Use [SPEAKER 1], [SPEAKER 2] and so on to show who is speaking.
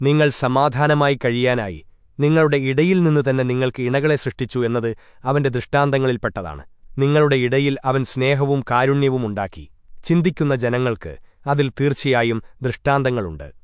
[SPEAKER 1] നിങ്ങൾ സമാധാനമായി കഴിയാനായി നിങ്ങളുടെ ഇടയിൽ നിന്ന് തന്നെ നിങ്ങൾക്ക് ഇണകളെ സൃഷ്ടിച്ചു എന്നത് അവന്റെ ദൃഷ്ടാന്തങ്ങളിൽപ്പെട്ടതാണ്. നിങ്ങളുടെ ഇടയിൽ അവൻ സ്നേഹവും കാരുണ്യവും ഉണ്ടാക്കി. ചിന്തിക്കുന്ന ജനങ്ങൾക്ക് അതിൽ തീർച്ചയായും ദൃഷ്ടാന്തങ്ങളുണ്ട്.